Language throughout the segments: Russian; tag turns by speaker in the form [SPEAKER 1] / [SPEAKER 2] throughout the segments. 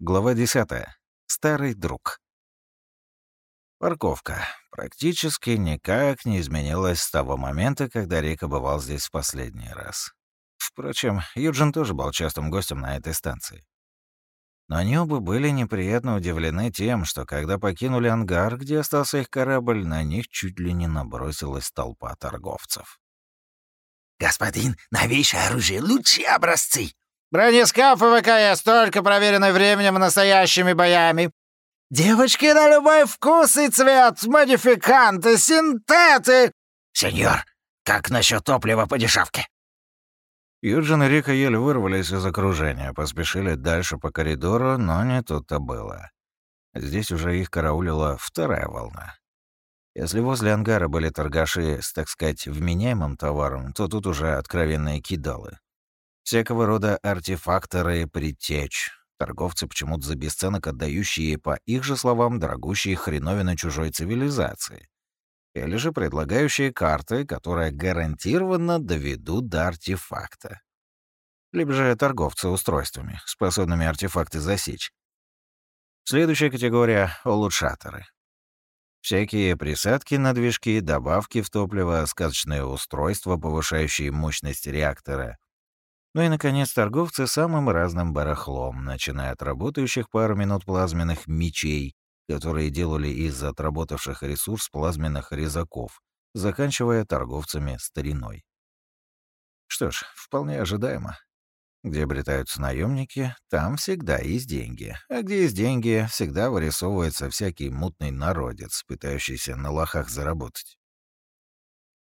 [SPEAKER 1] Глава 10. Старый друг. Парковка практически никак не изменилась с того момента, когда Рика бывал здесь в последний раз. Впрочем, Юджин тоже был частым гостем на этой станции. Но они оба были неприятно удивлены тем, что когда покинули ангар, где остался их корабль, на них чуть ли не набросилась толпа торговцев.
[SPEAKER 2] «Господин, новейшее оружие, лучшие образцы!»
[SPEAKER 3] Бронескафы ВКС, только проверены временем и настоящими боями. Девочки на любой вкус и цвет, модификанты, синтеты.
[SPEAKER 2] Сеньор, как насчет топлива по дешевке?
[SPEAKER 1] Юджин и Рика еле вырвались из окружения, поспешили дальше по коридору, но не тут-то было. Здесь уже их караулила вторая волна. Если возле ангара были торгаши с, так сказать, вменяемым товаром, то тут уже откровенные кидалы всякого рода артефакторы притечь, торговцы почему-то за бесценок отдающие, по их же словам, дорогущие хреновины чужой цивилизации, или же предлагающие карты, которые гарантированно доведут до артефакта. Либо же торговцы устройствами, способными артефакты засечь. Следующая категория — улучшаторы. Всякие присадки на движки, добавки в топливо, сказочные устройства, повышающие мощность реактора, ну и, наконец, торговцы самым разным барахлом, начиная от работающих пару минут плазменных мечей, которые делали из отработавших ресурс плазменных резаков, заканчивая торговцами стариной. Что ж, вполне ожидаемо. Где обретаются наемники, там всегда есть деньги. А где есть деньги, всегда вырисовывается всякий мутный народец, пытающийся на лохах заработать.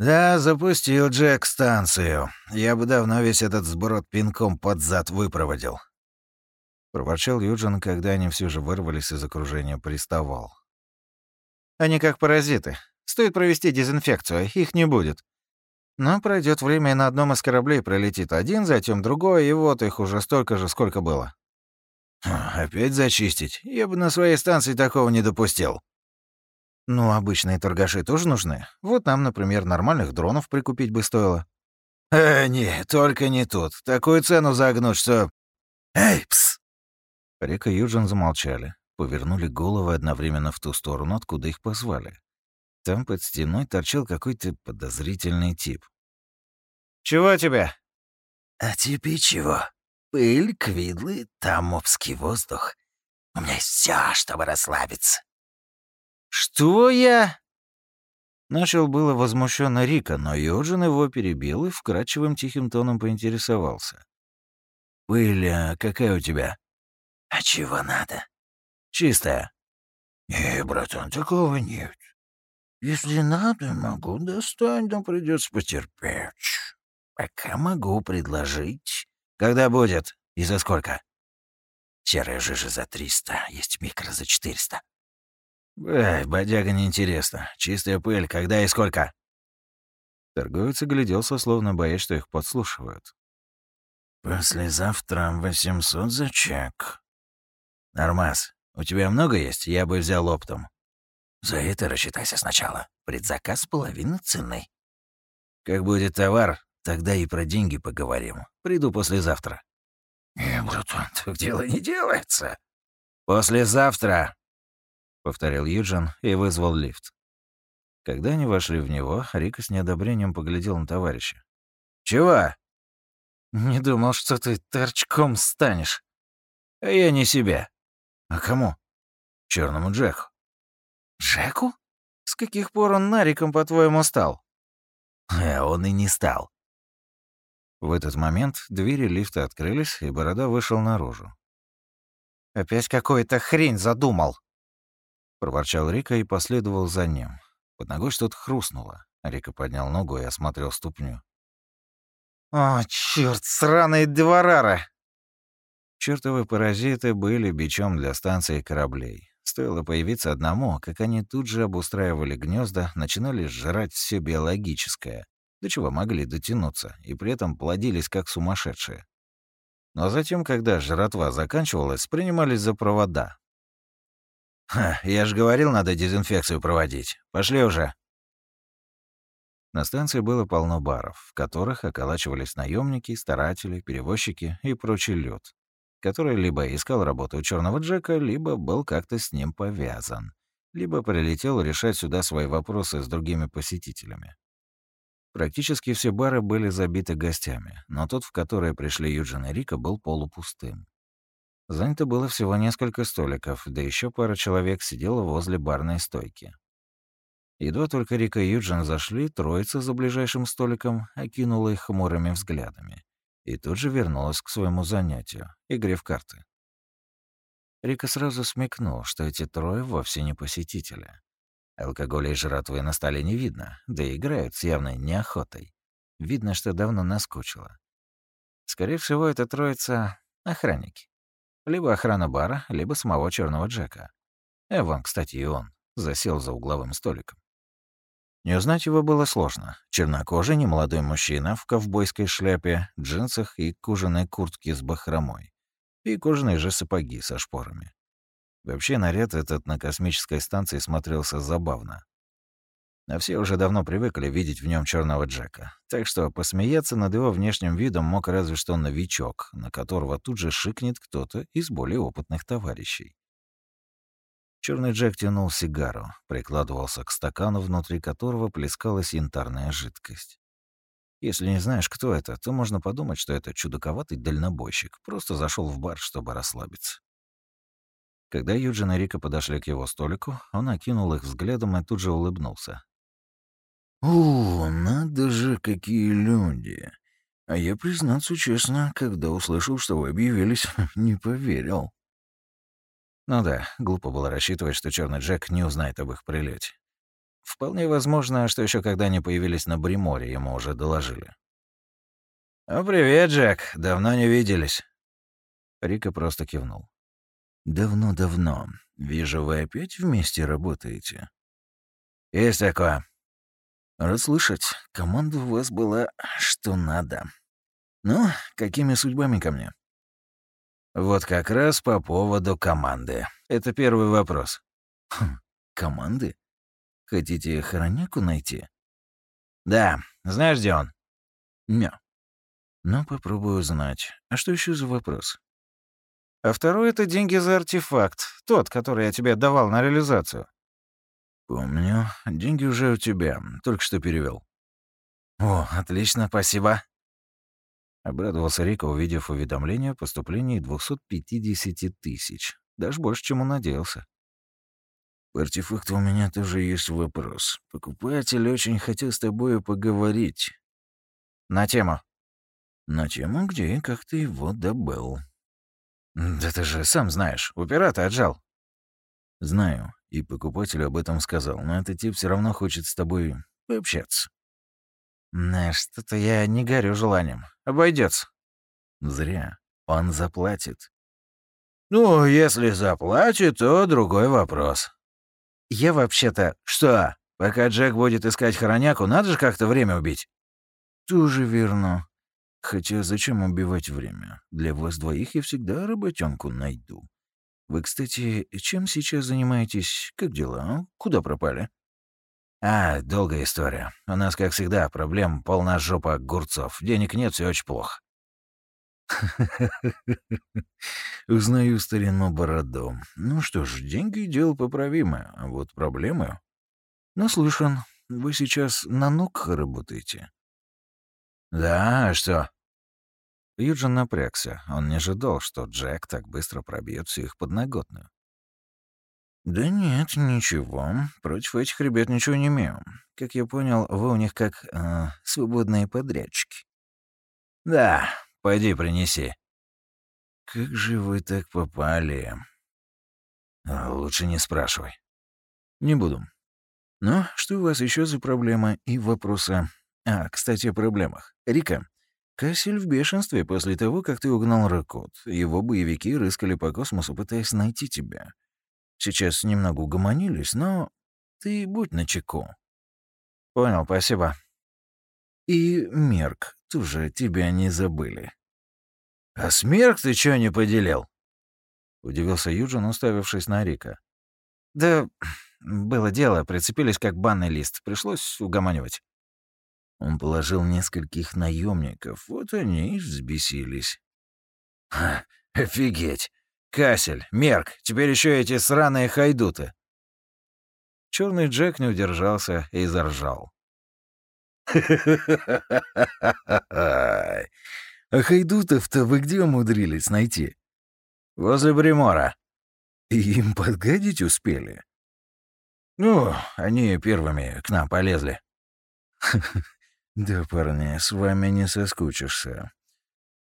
[SPEAKER 1] «Да, запустил Джек станцию. Я бы давно весь этот сброд пинком под зад выпроводил». Проворчал Юджин, когда они все же вырвались из окружения приставал. «Они как паразиты. Стоит провести дезинфекцию, их не будет. Но пройдет время, и на одном из кораблей пролетит один, затем другой, и вот их уже столько же, сколько было». «Опять зачистить? Я бы на своей станции такого не допустил», ну, обычные торгаши тоже нужны. Вот нам, например, нормальных дронов прикупить бы стоило. Э, не, только не тут. Такую цену загнуть, что... Эй, пс! Рика и Юджин замолчали, повернули головы одновременно в ту сторону, откуда их позвали. Там под стеной торчал какой-то подозрительный тип. «Чего тебе?»
[SPEAKER 2] «А тебе чего? Пыль, квидлы, тамовский воздух. У меня есть все, чтобы расслабиться».
[SPEAKER 1] «Что я?» Начал было возмущенно Рика, но Йоджин его перебил и вкрадчивым тихим тоном поинтересовался. «Пыль, а какая у тебя?»
[SPEAKER 2] «А чего надо?»
[SPEAKER 1] «Чистая».
[SPEAKER 2] «Не, братан, такого нет. Если надо, могу достать, но придется потерпеть. Пока могу предложить.
[SPEAKER 1] Когда будет? И за сколько?»
[SPEAKER 2] «Серая жижа за триста, есть микро за четыреста.
[SPEAKER 1] Эй, бодяга неинтересно. Чистая пыль, когда и сколько?» Торговец огляделся, словно боясь, что их подслушивают.
[SPEAKER 2] «Послезавтра восемьсот за чек».
[SPEAKER 1] «Нормас, у тебя много есть? Я бы взял оптом».
[SPEAKER 2] «За это рассчитайся сначала. Предзаказ половины цены».
[SPEAKER 1] «Как будет товар, тогда и про деньги поговорим. Приду послезавтра».
[SPEAKER 2] «Не, братан, так дело не делается».
[SPEAKER 1] «Послезавтра!» — повторил Юджин и вызвал лифт. Когда они вошли в него, Рика с неодобрением поглядел на товарища. «Чего?» «Не думал, что ты торчком станешь». «А я не себя». «А кому?» Черному Джеку». «Джеку? С каких пор он Нариком, по-твоему, стал?» «А он и не стал». В этот момент двери лифта открылись, и Борода вышел наружу. «Опять какой-то хрень задумал», проворчал Рика и последовал за ним. Под ногой что-то хрустнуло. Рика поднял ногу и осмотрел ступню. «О, чёрт, сраные дворары!» Чёртовы паразиты были бичом для станции кораблей. Стоило появиться одному, как они тут же обустраивали гнезда, начинали сжирать все биологическое, до чего могли дотянуться, и при этом плодились как сумасшедшие. Но затем, когда жратва заканчивалась, принимались за провода, Ха, я же говорил, надо дезинфекцию проводить. Пошли уже. На станции было полно баров, в которых околачивались наемники, старатели, перевозчики и прочий люд. который либо искал работу у черного Джека, либо был как-то с ним повязан, либо прилетел решать сюда свои вопросы с другими посетителями. Практически все бары были забиты гостями, но тот, в который пришли Юджин и Рика, был полупустым. Занято было всего несколько столиков, да еще пара человек сидела возле барной стойки. Едва только Рика и Юджин зашли, троица за ближайшим столиком окинула их хмурыми взглядами и тут же вернулась к своему занятию — игре в карты. Рика сразу смекнул, что эти трое вовсе не посетители. Алкоголя и жратвы на столе не видно, да и играют с явной неохотой. Видно, что давно наскучило. Скорее всего, это троица — охранники. Либо охрана бара, либо самого черного Джека. Эван, кстати, и он, засел за угловым столиком. Не узнать его было сложно. Чернокожий немолодой мужчина в ковбойской шляпе, джинсах и кожаной куртке с бахромой. И кожаные же сапоги со шпорами. Вообще наряд этот на космической станции смотрелся забавно. А все уже давно привыкли видеть в нем черного Джека. Так что посмеяться над его внешним видом мог разве что новичок, на которого тут же шикнет кто-то из более опытных товарищей. Черный Джек тянул сигару, прикладывался к стакану, внутри которого плескалась янтарная жидкость. Если не знаешь, кто это, то можно подумать, что это чудаковатый дальнобойщик, просто зашел в бар, чтобы расслабиться. Когда Юджин и Рика подошли к его столику, он окинул их взглядом и тут же улыбнулся.
[SPEAKER 2] «О, надо же, какие люди! А я, признаться честно, когда услышал, что вы объявились, не поверил».
[SPEAKER 1] Ну да, глупо было рассчитывать, что черный Джек не узнает об их прилете. Вполне возможно, что еще когда они появились на Бриморе, ему уже доложили. «О, привет, Джек. Давно не виделись». Рика просто кивнул.
[SPEAKER 2] «Давно-давно. Вижу, вы опять вместе работаете».
[SPEAKER 1] «Есть такое».
[SPEAKER 2] «Рад слышать. Команда у вас была что надо. Ну, какими судьбами ко мне?»
[SPEAKER 1] Вот как раз по поводу команды. Это первый вопрос.
[SPEAKER 2] Хм, команды? Хотите хороняку найти?
[SPEAKER 1] Да. Знаешь, где он?
[SPEAKER 2] Мя. Ну, попробую узнать. А что еще за вопрос?
[SPEAKER 1] А второй — это деньги за артефакт. Тот, который я тебе давал на реализацию.
[SPEAKER 2] Помню. Деньги уже у тебя. Только что перевел.
[SPEAKER 1] О, отлично, спасибо. Обрадовался Рика, увидев уведомление о поступлении 250 тысяч. Даже больше, чем он надеялся.
[SPEAKER 2] По артефакту у меня тоже есть вопрос. Покупатель очень хотел с тобой поговорить.
[SPEAKER 1] На тему?
[SPEAKER 2] На тему, где и как ты его добыл.
[SPEAKER 1] Да ты же сам знаешь, у пирата отжал.
[SPEAKER 2] Знаю, и покупателю об этом сказал, но этот тип все равно хочет с тобой пообщаться.
[SPEAKER 1] На что-то я не горю желанием. Обойдется.
[SPEAKER 2] Зря. Он заплатит.
[SPEAKER 1] Ну, если заплатит, то другой вопрос. Я вообще-то... Что? Пока Джек будет искать хороняку, надо же как-то время убить.
[SPEAKER 2] Тоже верно. Хотя зачем убивать время? Для вас двоих я всегда работенку найду. Вы, кстати, чем сейчас занимаетесь? Как дела? Куда пропали?
[SPEAKER 1] А, долгая история. У нас, как всегда, проблем полна жопа огурцов. Денег нет, все очень плохо.
[SPEAKER 2] Узнаю старину бороду. Ну что ж, деньги — дело поправимое, а вот проблемы... Наслышан, вы сейчас на ног работаете?
[SPEAKER 1] Да, а что? Юджин напрягся. Он не ожидал, что Джек так быстро пробьет всю их подноготную.
[SPEAKER 2] «Да нет, ничего. Против этих ребят ничего не имею. Как я понял, вы у них как э, свободные подрядчики».
[SPEAKER 1] «Да, пойди принеси».
[SPEAKER 2] «Как же вы так попали?»
[SPEAKER 1] а, «Лучше не спрашивай».
[SPEAKER 2] «Не буду. Ну, что у вас еще за проблема и вопросы?» «А, кстати, о проблемах. Рика, Кассель в бешенстве после того, как ты угнал Ракот. Его боевики рыскали по космосу, пытаясь найти тебя. Сейчас немного угомонились, но ты будь начеку.
[SPEAKER 1] Понял, спасибо.
[SPEAKER 2] И Мерк тоже тебя не забыли.
[SPEAKER 1] А с Мерк ты чё не поделил? Удивился Юджин, уставившись на Рика. Да было дело, прицепились как банный лист. Пришлось угомонивать.
[SPEAKER 2] Он положил нескольких наемников, вот они и взбесились.
[SPEAKER 1] Офигеть! Кассель, Мерк, теперь еще эти сраные хайдуты. Черный Джек не удержался и заржал.
[SPEAKER 2] А хайдутов-то вы где умудрились найти?
[SPEAKER 1] Возле Бримора.
[SPEAKER 2] И им подгадить успели?
[SPEAKER 1] Ну, они первыми к нам полезли.
[SPEAKER 2] Да, парни, с вами не соскучишься.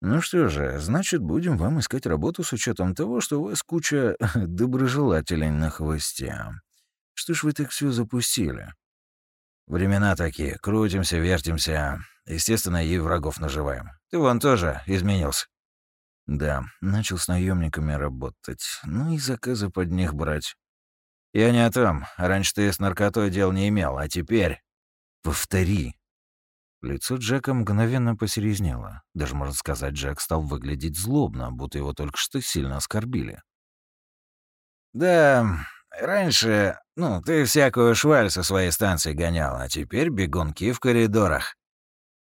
[SPEAKER 2] Ну что же, значит, будем вам искать работу с учетом того, что у вас куча доброжелателей на хвосте. Что ж вы так все запустили?
[SPEAKER 1] Времена такие, крутимся, вертимся. Естественно, и врагов наживаем. Ты вон тоже изменился.
[SPEAKER 2] Да, начал с наемниками работать, ну и заказы под них брать.
[SPEAKER 1] Я не о том. Раньше ты с наркотой дел не имел, а теперь...
[SPEAKER 2] Повтори.
[SPEAKER 1] Лицо Джека мгновенно посерьезнело. Даже, можно сказать, Джек стал выглядеть злобно, будто его только что сильно оскорбили. «Да, раньше, ну, ты всякую шваль со своей станции гонял, а теперь бегунки в коридорах».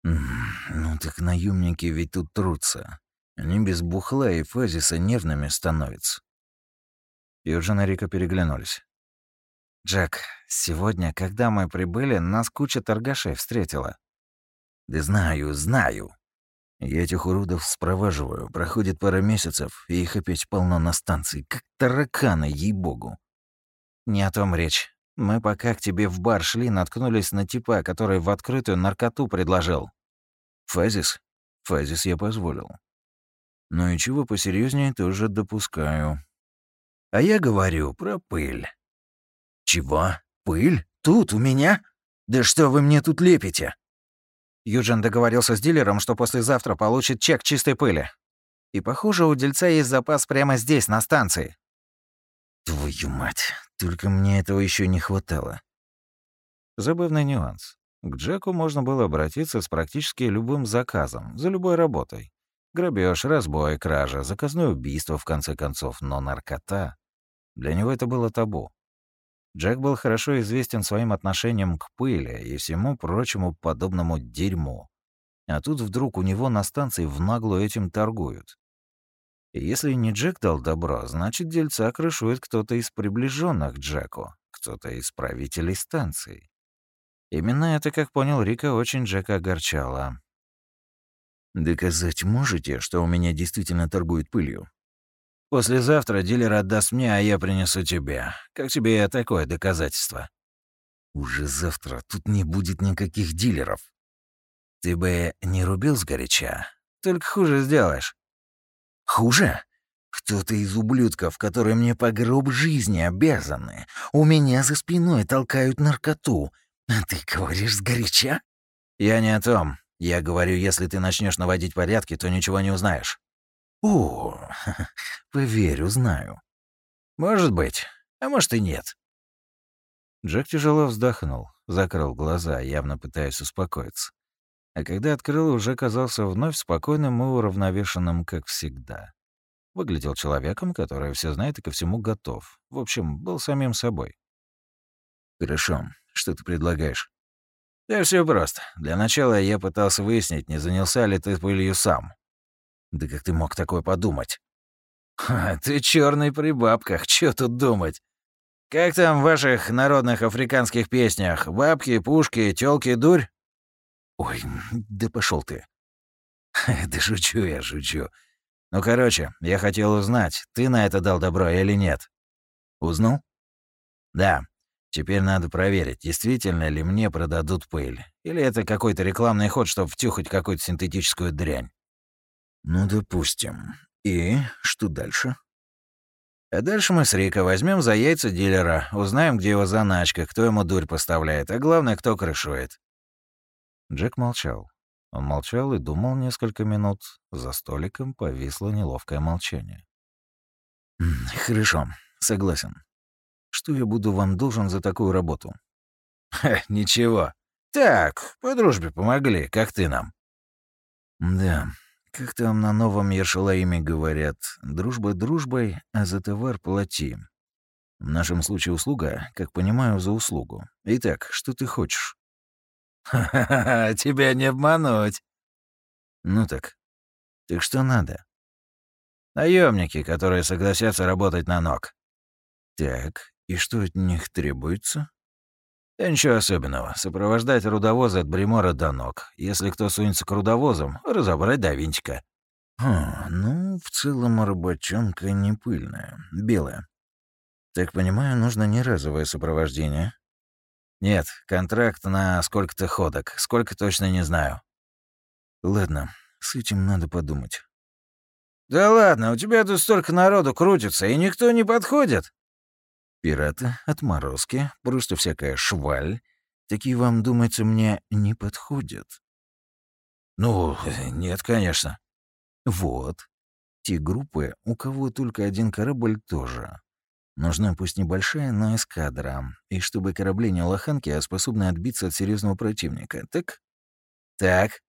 [SPEAKER 2] «Ну так наемники ведь тут трутся. Они без бухла и фазиса нервными становятся».
[SPEAKER 1] Юджин и Рика переглянулись. «Джек, сегодня, когда мы прибыли, нас куча торгашей встретила.
[SPEAKER 2] Да знаю, знаю. Я этих уродов спроваживаю. Проходит пара месяцев, и их опять полно на станции, как тараканы, ей-богу.
[SPEAKER 1] Не о том речь. Мы пока к тебе в бар шли, наткнулись на типа, который в открытую наркоту предложил.
[SPEAKER 2] Фазис? Фазис я позволил. Ну и чего посерьезнее тоже допускаю. А я говорю про пыль. Чего? Пыль? Тут, у меня? Да что вы мне тут лепите?
[SPEAKER 1] Юджин договорился с дилером, что послезавтра получит чек чистой пыли. И, похоже, у дельца есть запас прямо здесь, на станции.
[SPEAKER 2] Твою мать, только мне этого еще не хватало.
[SPEAKER 1] Забавный нюанс. К Джеку можно было обратиться с практически любым заказом, за любой работой. Грабеж, разбой, кража, заказное убийство, в конце концов, но наркота. Для него это было табу. Джек был хорошо известен своим отношением к пыли и всему прочему подобному дерьму. А тут вдруг у него на станции в наглую этим торгуют. И если не Джек дал добро, значит, дельца крышует кто-то из приближенных Джеку, кто-то из правителей станции. Именно это, как понял Рика, очень Джека огорчало.
[SPEAKER 2] «Доказать можете, что у меня действительно торгуют пылью?»
[SPEAKER 1] Послезавтра дилер отдаст мне, а я принесу тебе. Как тебе такое доказательство?»
[SPEAKER 2] «Уже завтра тут не будет никаких дилеров».
[SPEAKER 1] «Ты бы не рубил сгоряча, только хуже сделаешь».
[SPEAKER 2] «Хуже? Кто-то из ублюдков, которые мне по гроб жизни обязаны, у меня за спиной толкают наркоту. А ты говоришь сгоряча?»
[SPEAKER 1] «Я не о том. Я говорю, если ты начнешь наводить порядки, то ничего не узнаешь».
[SPEAKER 2] «О, поверю, знаю».
[SPEAKER 1] «Может быть, а может и нет». Джек тяжело вздохнул, закрыл глаза, явно пытаясь успокоиться. А когда открыл, уже казался вновь спокойным и уравновешенным, как всегда. Выглядел человеком, который все знает и ко всему готов. В общем, был самим собой.
[SPEAKER 2] «Хорошо. Что ты предлагаешь?»
[SPEAKER 1] «Да все просто. Для начала я пытался выяснить, не занялся ли ты пылью сам.
[SPEAKER 2] Да как ты мог такое подумать?
[SPEAKER 1] Ха, ты черный при бабках, чё тут думать? Как там в ваших народных африканских песнях? Бабки, пушки, тёлки, дурь?
[SPEAKER 2] Ой, да пошел ты.
[SPEAKER 1] Да шучу я, шучу. Ну, короче, я хотел узнать, ты на это дал добро или нет?
[SPEAKER 2] Узнал?
[SPEAKER 1] Да. Теперь надо проверить, действительно ли мне продадут пыль. Или это какой-то рекламный ход, чтобы втюхать какую-то синтетическую дрянь.
[SPEAKER 2] Ну, допустим. И что дальше?
[SPEAKER 1] А дальше мы с Рика возьмем за яйца дилера, узнаем, где его заначка, кто ему дурь поставляет, а главное, кто крышует. Джек молчал. Он молчал и думал несколько минут. За столиком повисло неловкое молчание.
[SPEAKER 2] «Хорошо, согласен. Что я буду вам должен за такую работу?»
[SPEAKER 1] Ха, «Ничего. Так, по дружбе помогли, как ты нам».
[SPEAKER 2] «Да, как там на новом Ершалаиме говорят, дружба дружбой, а за товар плати. В нашем случае услуга, как понимаю, за услугу. Итак, что ты хочешь?
[SPEAKER 1] Ха-ха-ха, тебя не обмануть.
[SPEAKER 2] Ну так. Так что надо?
[SPEAKER 1] Наемники, которые согласятся работать на ног.
[SPEAKER 2] Так, и что от них требуется?
[SPEAKER 1] Да ничего особенного. Сопровождать рудовоза от Бримора до ног. Если кто сунется к рудовозам, разобрать до винтика.
[SPEAKER 2] Хм, ну, в целом работенка не пыльная, белая. Так понимаю, нужно не разовое сопровождение?
[SPEAKER 1] Нет, контракт на сколько-то ходок. Сколько точно не знаю.
[SPEAKER 2] Ладно, с этим надо подумать.
[SPEAKER 1] Да ладно, у тебя тут столько народу крутится, и никто не подходит.
[SPEAKER 2] Пираты, отморозки, просто всякая шваль. Такие вам, думается, мне не подходят.
[SPEAKER 1] Ну, нет, конечно.
[SPEAKER 2] Вот. Те группы, у кого только один корабль, тоже. Нужна пусть небольшая, но эскадра. И чтобы корабли не лоханки, а способны отбиться от серьезного противника, так?
[SPEAKER 1] Так.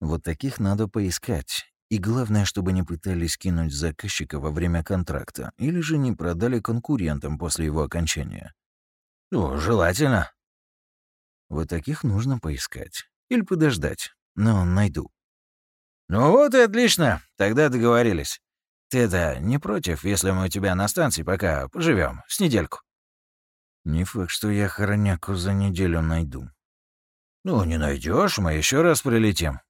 [SPEAKER 2] Вот таких надо поискать. И главное, чтобы не пытались кинуть заказчика во время контракта, или же не продали конкурентам после его окончания.
[SPEAKER 1] Ну, желательно.
[SPEAKER 2] Вот таких нужно поискать. Или подождать. Но найду.
[SPEAKER 1] Ну вот и отлично. Тогда договорились. Ты это не против, если мы у тебя на станции пока поживем с недельку?
[SPEAKER 2] Не факт, что я хороняку за неделю найду.
[SPEAKER 1] Ну, не найдешь, мы еще раз прилетим.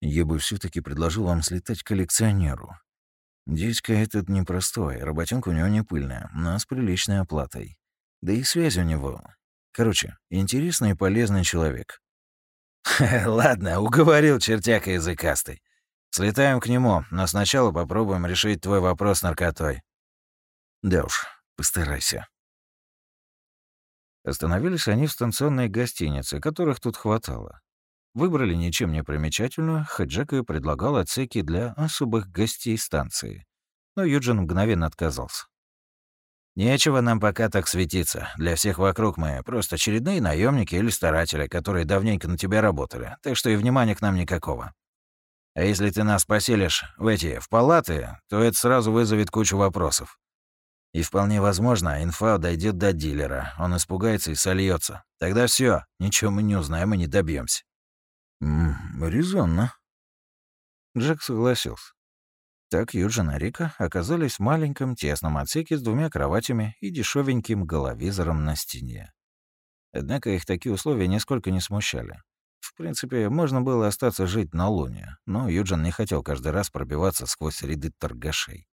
[SPEAKER 2] Я бы все таки предложил вам слетать к коллекционеру. Дядька этот непростой, работенка у него не пыльная, но с приличной оплатой. Да и связь у него. Короче, интересный и полезный человек.
[SPEAKER 1] Ладно, уговорил чертяка языкастый. Слетаем к нему, но сначала попробуем решить твой вопрос наркотой.
[SPEAKER 2] Да уж, постарайся.
[SPEAKER 1] Остановились они в станционной гостинице, которых тут хватало. Выбрали ничем не примечательную, и предлагал отсеки для особых гостей станции. Но Юджин мгновенно отказался. «Нечего нам пока так светиться. Для всех вокруг мы просто очередные наемники или старатели, которые давненько на тебя работали, так что и внимания к нам никакого. А если ты нас поселишь в эти, в палаты, то это сразу вызовет кучу вопросов. И вполне возможно, инфа дойдет до дилера, он испугается и сольется. Тогда все, ничего мы не узнаем и не добьемся.
[SPEAKER 2] «М резонно».
[SPEAKER 1] Джек согласился. Так Юджин и Рика оказались в маленьком тесном отсеке с двумя кроватями и дешевеньким головизором на стене. Однако их такие условия нисколько не смущали. В принципе, можно было остаться жить на Луне, но Юджин не хотел каждый раз пробиваться сквозь ряды торгашей.